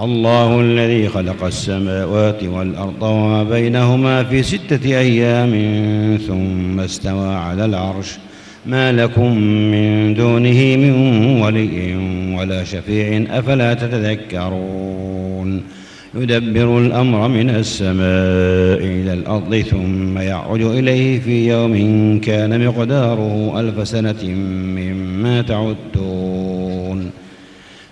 الله الذي خلق السماوات والأرض وما بينهما في ستة أيام ثم استوى على العرش. ما لكم من دونه من ولي ولا شفيع أفلا تتذكرون؟ يدبر الأمر من السماء إلى الأرض ثم يعرج إليه في يوم كان مقداره ألف سنة مما تعدون.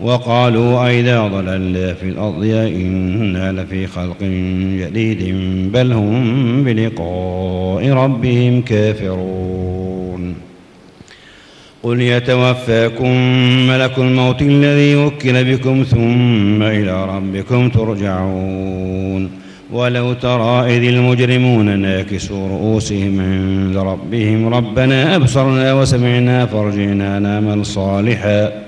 وقالوا أئذا ضللنا في الأرض أئنا لفي خلق جديد بل هم بلقاء ربهم كافرون. قل يتوفاكم ملك الموت الذي وكل بكم ثم إلى ربكم ترجعون. ولو ترى إذ المجرمون ناكسوا رؤوسهم عند ربهم ربنا أبصرنا وسمعنا فارجعنا نعمل صالحا.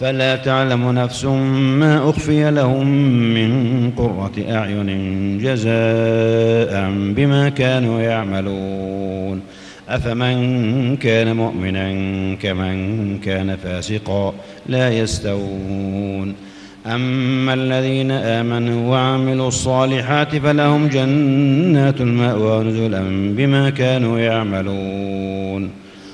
فلا تعلم نفس ما أخفي لهم من قرة أعين جزاء بما كانوا يعملون. أفمن كان مؤمنا كمن كان فاسقا لا يستوون. أما الذين آمنوا وعملوا الصالحات فلهم جنات المأوى نزلا بما كانوا يعملون.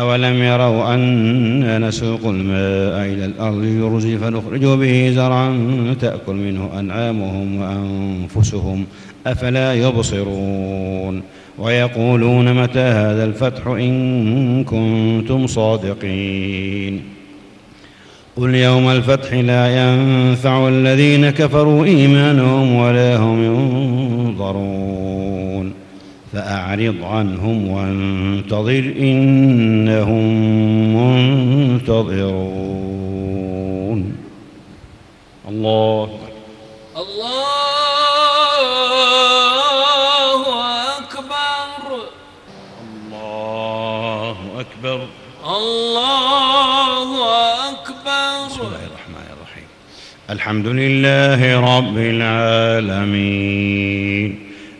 أولم يروا أنا نسوق الماء إلى الأرض يرز فنخرج به زرعا تأكل منه أنعامهم وأنفسهم. أفلا يبصرون ويقولون متى هذا الفتح إن كنتم صادقين. قل يوم الفتح لا ينفع الذين كفروا إيمانهم ولا هم ينظرون. فأعرض عنهم وانتظر إنهم منتظرون. الله الله أكبر. الله أكبر. الله بسم أكبر الله الرحمن الرحيم. الحمد لله رب العالمين.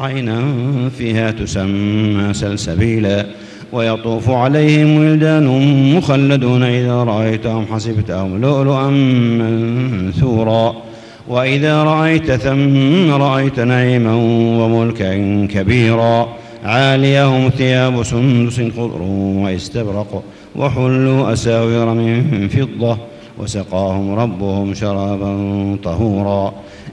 عينا فيها تسمى سلسبيلا ويطوف عليهم ولدان مخلدون إذا رأيتهم حسبتهم لؤلؤا منثورا وإذا رأيت ثم رأيت نعيما وملكا كبيرا عاليهم ثياب سندس خضر واستبرق وحلوا أساور من فضة وسقاهم ربهم شرابا طهورا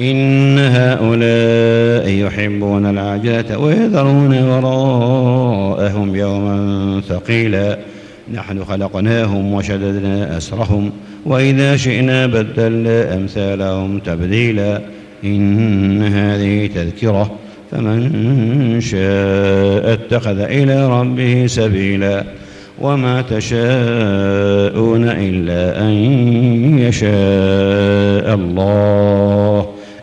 إن هؤلاء يحبون العاجلة ويذرون وراءهم يوما ثقيلا. نحن خلقناهم وشددنا أسرهم وإذا شئنا بدلنا أمثالهم تبديلا. إن هذه تذكرة فمن شاء اتخذ إلى ربه سبيلا. وما تشاءون إلا أن يشاء الله.